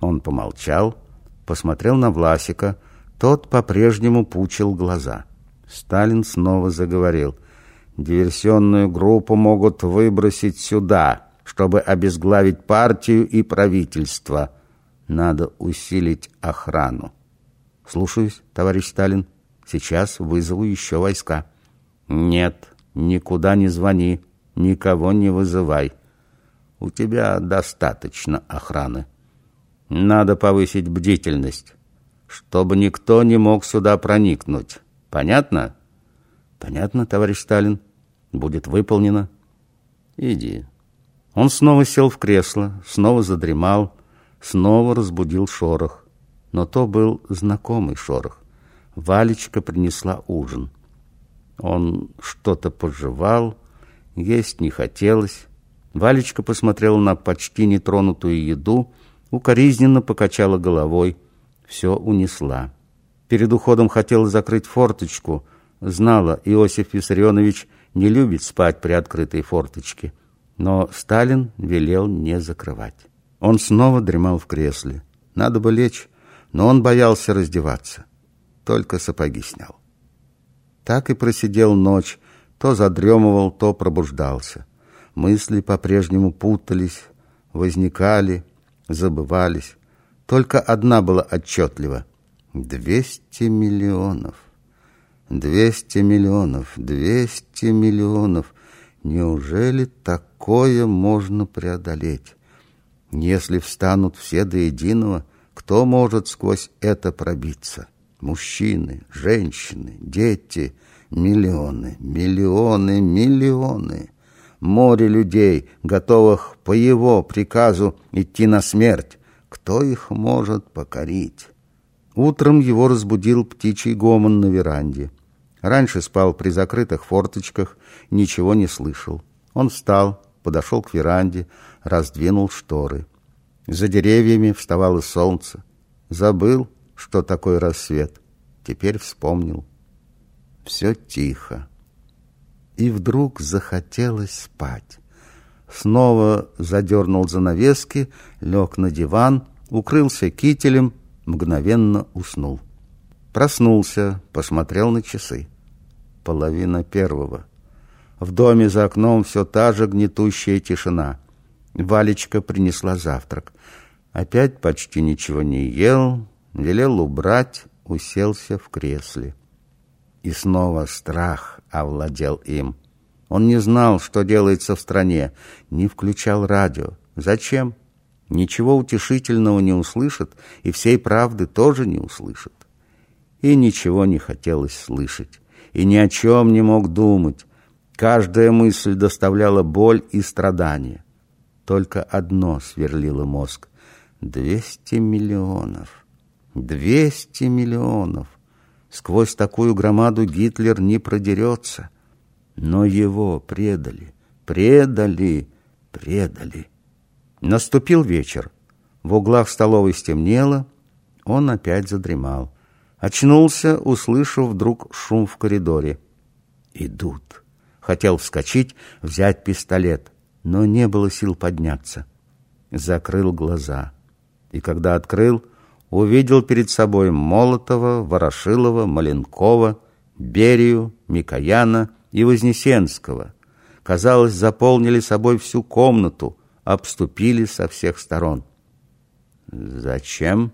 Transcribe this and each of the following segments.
Он помолчал, посмотрел на Власика. Тот по-прежнему пучил глаза. Сталин снова заговорил. «Диверсионную группу могут выбросить сюда, чтобы обезглавить партию и правительство. Надо усилить охрану». «Слушаюсь, товарищ Сталин. Сейчас вызову еще войска». «Нет, никуда не звони, никого не вызывай. У тебя достаточно охраны». Надо повысить бдительность, чтобы никто не мог сюда проникнуть. Понятно? Понятно, товарищ Сталин. Будет выполнено. Иди. Он снова сел в кресло, снова задремал, снова разбудил шорох. Но то был знакомый шорох. Валечка принесла ужин. Он что-то пожевал, есть не хотелось. Валечка посмотрела на почти нетронутую еду укоризненно покачала головой, все унесла. Перед уходом хотела закрыть форточку, знала, Иосиф Виссарионович не любит спать при открытой форточке, но Сталин велел не закрывать. Он снова дремал в кресле. Надо бы лечь, но он боялся раздеваться. Только сапоги снял. Так и просидел ночь, то задремывал, то пробуждался. Мысли по-прежнему путались, возникали, забывались. Только одна была отчетлива. Двести миллионов. Двести миллионов. Двести миллионов. Неужели такое можно преодолеть? Если встанут все до единого, кто может сквозь это пробиться? Мужчины, женщины, дети, миллионы, миллионы, миллионы море людей, готовых по его приказу идти на смерть. Кто их может покорить? Утром его разбудил птичий гомон на веранде. Раньше спал при закрытых форточках, ничего не слышал. Он встал, подошел к веранде, раздвинул шторы. За деревьями вставало солнце. Забыл, что такое рассвет. Теперь вспомнил. Все тихо и вдруг захотелось спать. Снова задернул занавески, лег на диван, укрылся кителем, мгновенно уснул. Проснулся, посмотрел на часы. Половина первого. В доме за окном все та же гнетущая тишина. Валечка принесла завтрак. Опять почти ничего не ел, велел убрать, уселся в кресле. И снова страх овладел им. Он не знал, что делается в стране, не включал радио. Зачем? Ничего утешительного не услышит, и всей правды тоже не услышит. И ничего не хотелось слышать, и ни о чем не мог думать. Каждая мысль доставляла боль и страдания. Только одно сверлило мозг. Двести миллионов. Двести миллионов. Сквозь такую громаду Гитлер не продерется. Но его предали, предали, предали. Наступил вечер. В углах столовой стемнело. Он опять задремал. Очнулся, услышав вдруг шум в коридоре. Идут. Хотел вскочить, взять пистолет, но не было сил подняться. Закрыл глаза. И когда открыл, увидел перед собой Молотова, Ворошилова, Маленкова, Берию, Микояна и Вознесенского. Казалось, заполнили собой всю комнату, обступили со всех сторон. «Зачем?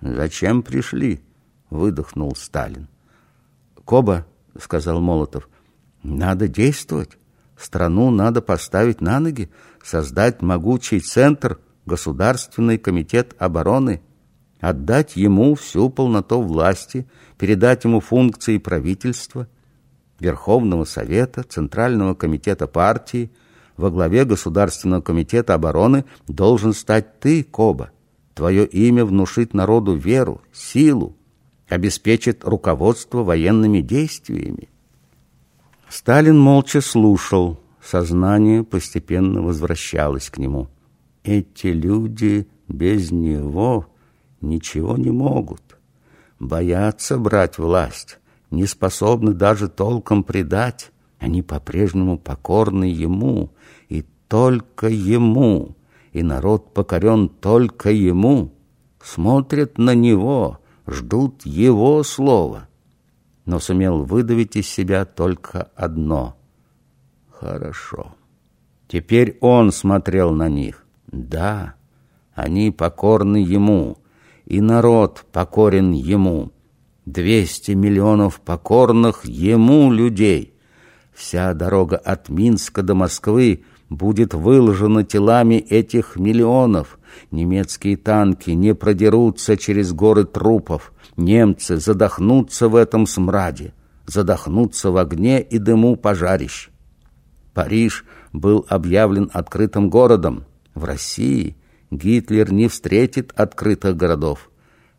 Зачем пришли?» — выдохнул Сталин. «Коба», — сказал Молотов, — «надо действовать. Страну надо поставить на ноги, создать могучий центр, Государственный комитет обороны» отдать ему всю полноту власти, передать ему функции правительства, Верховного Совета, Центрального комитета партии, во главе Государственного комитета обороны должен стать ты, Коба. Твое имя внушит народу веру, силу, обеспечит руководство военными действиями. Сталин молча слушал, сознание постепенно возвращалось к нему. Эти люди без него ничего не могут. Боятся брать власть, не способны даже толком предать. Они по-прежнему покорны ему, и только ему, и народ покорен только ему. смотрят на него, ждут его слова. Но сумел выдавить из себя только одно. Хорошо. Теперь он смотрел на них. Да, они покорны ему, и народ покорен ему. Двести миллионов покорных ему людей. Вся дорога от Минска до Москвы будет выложена телами этих миллионов. Немецкие танки не продерутся через горы трупов. Немцы задохнутся в этом смраде, задохнутся в огне и дыму пожарищ. Париж был объявлен открытым городом. В России Гитлер не встретит открытых городов.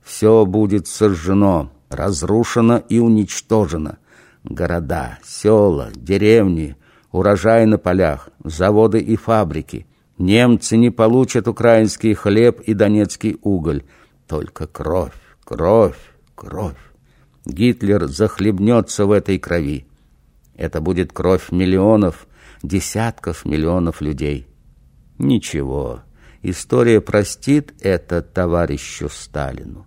Все будет сожжено, разрушено и уничтожено. Города, села, деревни, урожай на полях, заводы и фабрики. Немцы не получат украинский хлеб и донецкий уголь. Только кровь, кровь, кровь. Гитлер захлебнется в этой крови. Это будет кровь миллионов, десятков миллионов людей. Ничего, история простит это товарищу Сталину.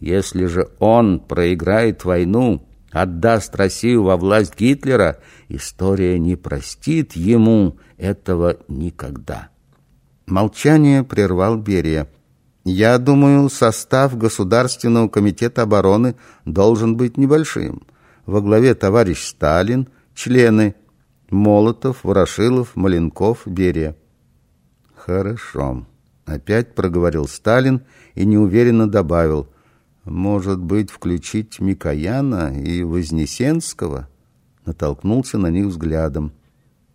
Если же он проиграет войну, отдаст Россию во власть Гитлера, история не простит ему этого никогда. Молчание прервал Берия. Я думаю, состав Государственного комитета обороны должен быть небольшим. Во главе товарищ Сталин, члены Молотов, Ворошилов, Маленков, Берия. Хорошо. Опять проговорил Сталин и неуверенно добавил. Может быть, включить Микояна и Вознесенского? Натолкнулся на них взглядом.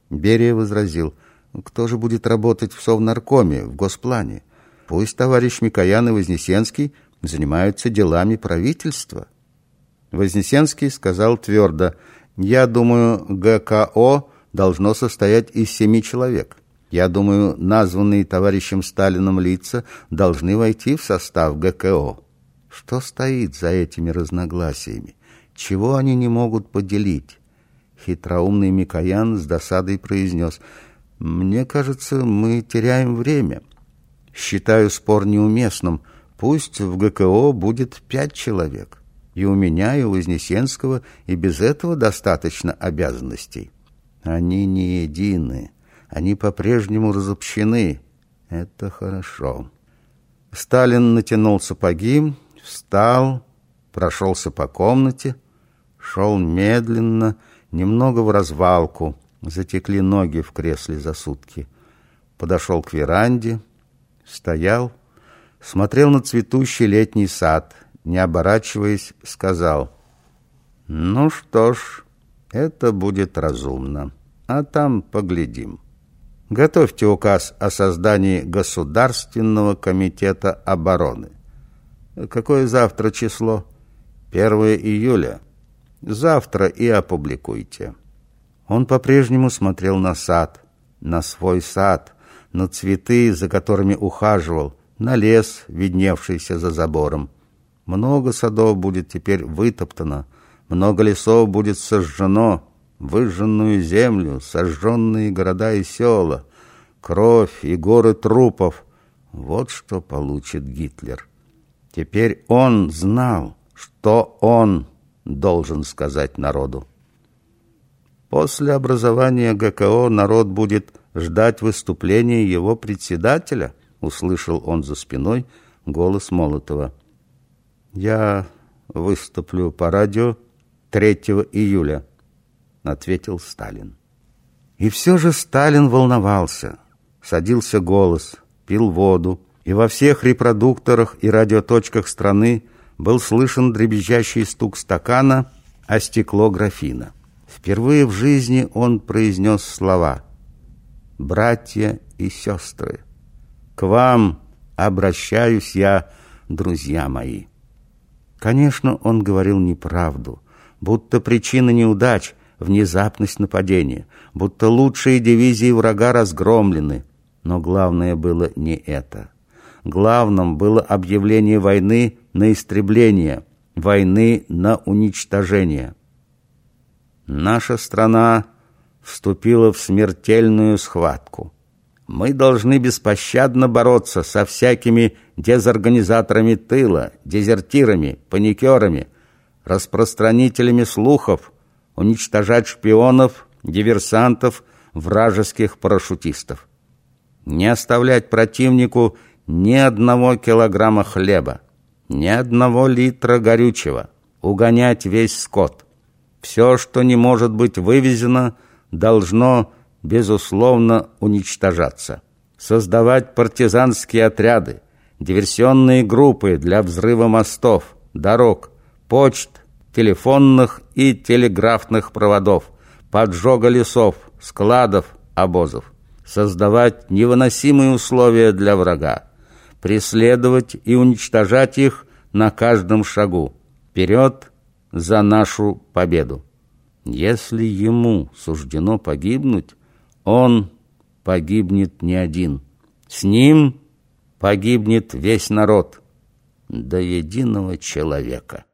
Берия возразил. Кто же будет работать в Совнаркоме, в Госплане? Пусть товарищ Микоян и Вознесенский занимаются делами правительства. Вознесенский сказал твердо — я думаю, ГКО должно состоять из семи человек. Я думаю, названные товарищем Сталином лица должны войти в состав ГКО. Что стоит за этими разногласиями? Чего они не могут поделить? Хитроумный Микоян с досадой произнес, «Мне кажется, мы теряем время. Считаю спор неуместным. Пусть в ГКО будет пять человек». И у меня, и у Вознесенского, и без этого достаточно обязанностей. Они не едины, они по-прежнему разобщены. Это хорошо. Сталин натянул сапоги, встал, прошелся по комнате, шел медленно, немного в развалку, затекли ноги в кресле за сутки. Подошел к веранде, стоял, смотрел на цветущий летний сад — не оборачиваясь, сказал, «Ну что ж, это будет разумно, а там поглядим. Готовьте указ о создании Государственного комитета обороны. Какое завтра число? 1 июля. Завтра и опубликуйте». Он по-прежнему смотрел на сад, на свой сад, на цветы, за которыми ухаживал, на лес, видневшийся за забором. Много садов будет теперь вытоптано, много лесов будет сожжено, выжженную землю, сожженные города и села, кровь и горы трупов. Вот что получит Гитлер. Теперь он знал, что он должен сказать народу. После образования ГКО народ будет ждать выступления его председателя, услышал он за спиной голос Молотова. «Я выступлю по радио 3 июля», — ответил Сталин. И все же Сталин волновался. Садился голос, пил воду, и во всех репродукторах и радиоточках страны был слышен дребезжащий стук стакана о стекло графина. Впервые в жизни он произнес слова «Братья и сестры, к вам обращаюсь я, друзья мои». Конечно, он говорил неправду, будто причина неудач — внезапность нападения, будто лучшие дивизии врага разгромлены. Но главное было не это. Главным было объявление войны на истребление, войны на уничтожение. Наша страна вступила в смертельную схватку. Мы должны беспощадно бороться со всякими дезорганизаторами тыла, дезертирами, паникерами, распространителями слухов, уничтожать шпионов, диверсантов, вражеских парашютистов. Не оставлять противнику ни одного килограмма хлеба, ни одного литра горючего, угонять весь скот. Все, что не может быть вывезено, должно, безусловно, уничтожаться. Создавать партизанские отряды, диверсионные группы для взрыва мостов, дорог, почт, телефонных и телеграфных проводов, поджога лесов, складов, обозов. Создавать невыносимые условия для врага, преследовать и уничтожать их на каждом шагу. Вперед за нашу победу. Если ему суждено погибнуть, он погибнет не один. С ним погибнет весь народ до единого человека.